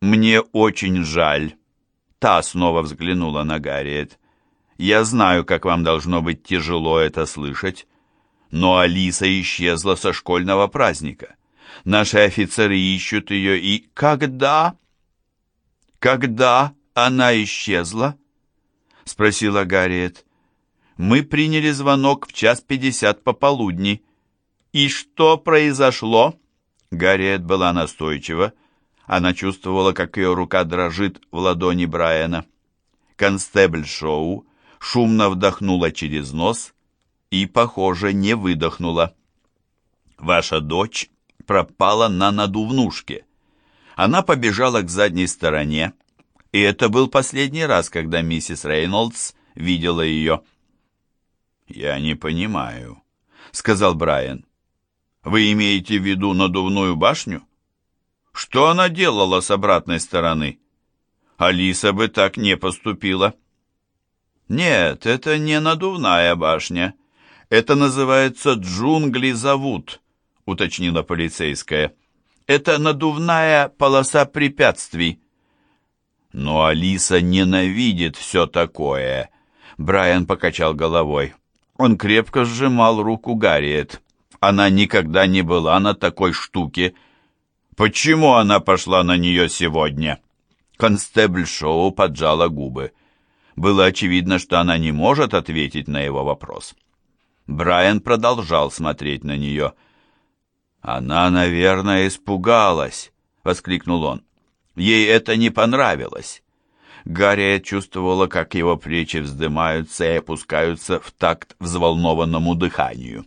«Мне очень жаль». Та снова взглянула на Гарриет. «Я знаю, как вам должно быть тяжело это слышать, но Алиса исчезла со школьного праздника. Наши офицеры ищут ее, и когда...» «Когда она исчезла?» — спросила Гарриет. «Мы приняли звонок в час пятьдесят пополудни. И что произошло?» Гарриет была настойчива. Она чувствовала, как ее рука дрожит в ладони Брайана. Констебль Шоу шумно вдохнула через нос и, похоже, не выдохнула. «Ваша дочь пропала на надувнушке. Она побежала к задней стороне, и это был последний раз, когда миссис Рейнольдс видела ее. «Я не понимаю», — сказал Брайан. «Вы имеете в виду надувную башню? Что она делала с обратной стороны? Алиса бы так не поступила». «Нет, это не надувная башня. Это называется «Джунгли зовут», — уточнила полицейская. «Это надувная полоса препятствий». Но Алиса ненавидит все такое. Брайан покачал головой. Он крепко сжимал руку Гарриет. Она никогда не была на такой штуке. Почему она пошла на нее сегодня? Констебль Шоу поджала губы. Было очевидно, что она не может ответить на его вопрос. Брайан продолжал смотреть на нее. «Она, наверное, испугалась», — воскликнул он. Ей это не понравилось. Гарриет чувствовала, как его плечи вздымаются и опускаются в такт взволнованному дыханию.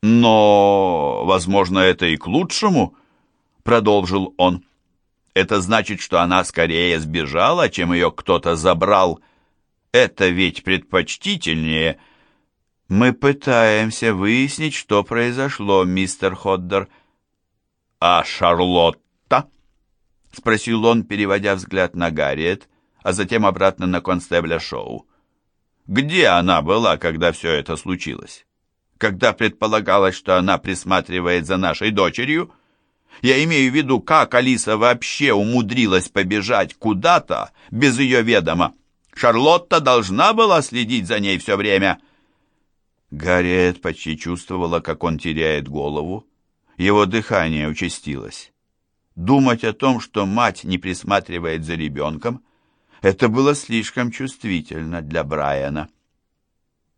«Но, возможно, это и к лучшему», — продолжил он. «Это значит, что она скорее сбежала, чем ее кто-то забрал. Это ведь предпочтительнее». «Мы пытаемся выяснить, что произошло, мистер Ходдер». «А Шарлотт?» — спросил он, переводя взгляд на Гарриет, а затем обратно на констебля Шоу. «Где она была, когда все это случилось? Когда предполагалось, что она присматривает за нашей дочерью? Я имею в виду, как Алиса вообще умудрилась побежать куда-то без ее ведома. Шарлотта должна была следить за ней все время». Гарриет почти чувствовала, как он теряет голову. Его дыхание участилось. Думать о том, что мать не присматривает за ребенком, это было слишком чувствительно для Брайана.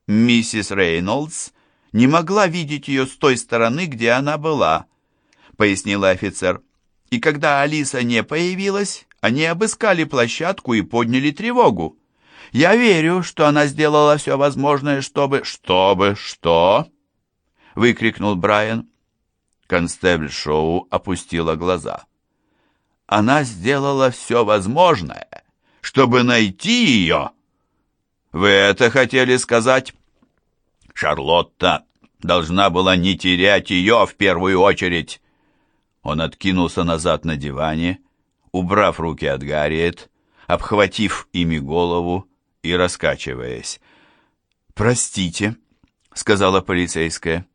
Миссис Рейнольдс не могла видеть ее с той стороны, где она была, пояснила офицер. И когда Алиса не появилась, они обыскали площадку и подняли тревогу. Я верю, что она сделала все возможное, чтобы... Чтобы что? выкрикнул Брайан. Констебль Шоу опустила глаза. Она сделала все возможное, чтобы найти ее. Вы это хотели сказать? Шарлотта должна была не терять ее в первую очередь. Он откинулся назад на диване, убрав руки от Гарриет, обхватив ими голову и раскачиваясь. «Простите», — сказала полицейская.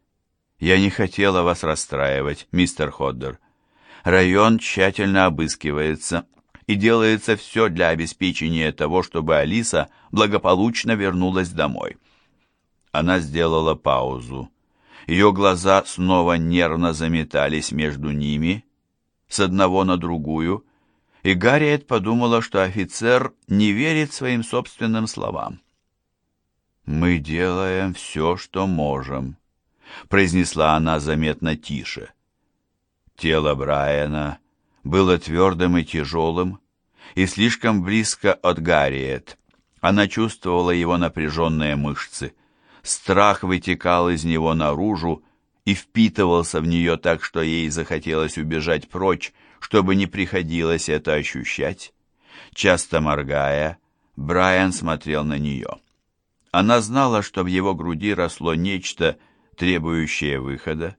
«Я не хотела вас расстраивать, мистер Ходдер. Район тщательно обыскивается, и делается все для обеспечения того, чтобы Алиса благополучно вернулась домой. Она сделала паузу. Ее глаза снова нервно заметались между ними, с одного на другую, и Гарриет подумала, что офицер не верит своим собственным словам. «Мы делаем все, что можем», произнесла она заметно тише. Тело Брайана было твердым и тяжелым, и слишком близко от Гарриет. Она чувствовала его напряженные мышцы. Страх вытекал из него наружу и впитывался в нее так, что ей захотелось убежать прочь, чтобы не приходилось это ощущать. Часто моргая, Брайан смотрел на нее. Она знала, что в его груди росло нечто, требующее выхода.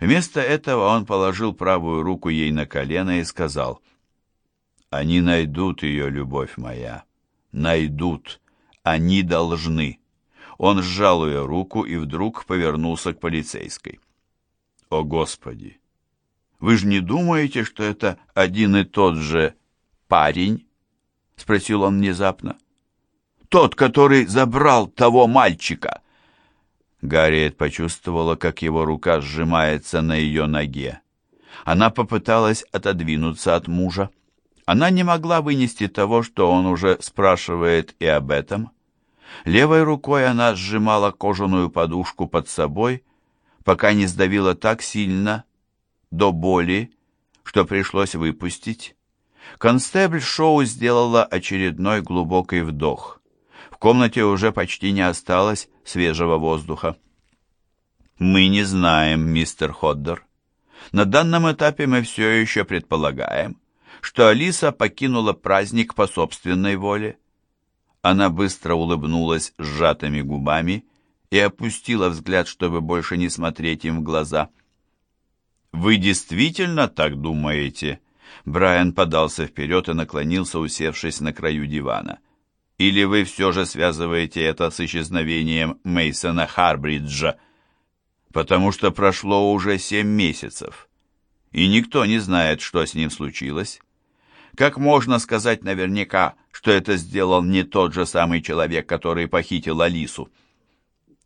Вместо этого он положил правую руку ей на колено и сказал, «Они найдут ее, любовь моя, найдут, они должны». Он сжал ее руку и вдруг повернулся к полицейской. «О, Господи! Вы же не думаете, что это один и тот же парень?» — спросил он внезапно. «Тот, который забрал того мальчика». Гарриет почувствовала, как его рука сжимается на ее ноге. Она попыталась отодвинуться от мужа. Она не могла вынести того, что он уже спрашивает и об этом. Левой рукой она сжимала кожаную подушку под собой, пока не сдавила так сильно, до боли, что пришлось выпустить. Констебль Шоу сделала очередной глубокий вдох. В комнате уже почти не осталось свежего воздуха. «Мы не знаем, мистер Ходдер. На данном этапе мы все еще предполагаем, что Алиса покинула праздник по собственной воле. Она быстро улыбнулась сжатыми губами и опустила взгляд, чтобы больше не смотреть им в глаза. «Вы действительно так думаете?» Брайан подался вперед и наклонился, усевшись на краю дивана. «Или вы все же связываете это с исчезновением Мейсона Харбриджа?» «Потому что прошло уже семь месяцев, и никто не знает, что с ним случилось. Как можно сказать наверняка, что это сделал не тот же самый человек, который похитил Алису?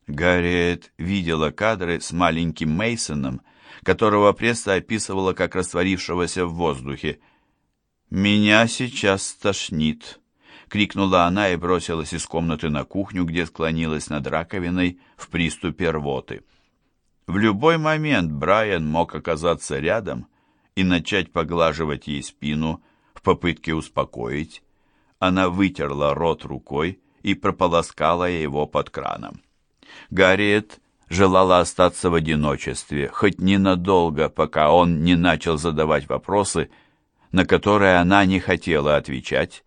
Гарриет видела кадры с маленьким Мейсоном, которого пресса описывала как растворившегося в воздухе. «Меня сейчас стошнит», — крикнула она и бросилась из комнаты на кухню, где склонилась над раковиной в приступе рвоты. В любой момент Брайан мог оказаться рядом и начать поглаживать ей спину, в попытке успокоить, она вытерла рот рукой и прополоскала его под краном. Гарриет желала остаться в одиночестве, хоть ненадолго, пока он не начал задавать вопросы, на которые она не хотела отвечать.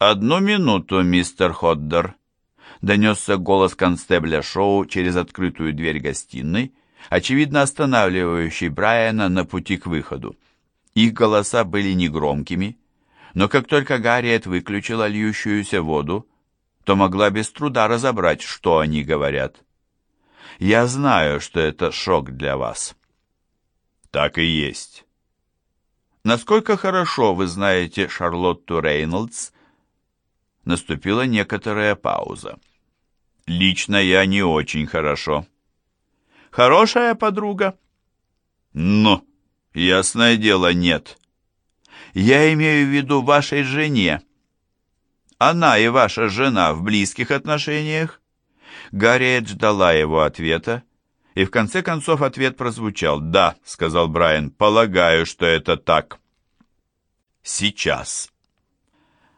«Одну минуту, мистер Ходдер», — донесся голос констебля Шоу через открытую дверь гостиной, очевидно останавливающий Брайана на пути к выходу. Их голоса были негромкими, но как только Гарриет выключила льющуюся воду, то могла без труда разобрать, что они говорят. «Я знаю, что это шок для вас». «Так и есть». «Насколько хорошо вы знаете Шарлотту Рейнольдс?» Наступила некоторая пауза. «Лично я не очень хорошо». «Хорошая подруга?» «Ну, Ясное дело, нет. Я имею в виду вашей жене. Она и ваша жена в близких отношениях? Гарриет ждала его ответа, и в конце концов ответ прозвучал. «Да», — сказал Брайан, — «полагаю, что это так». «Сейчас»,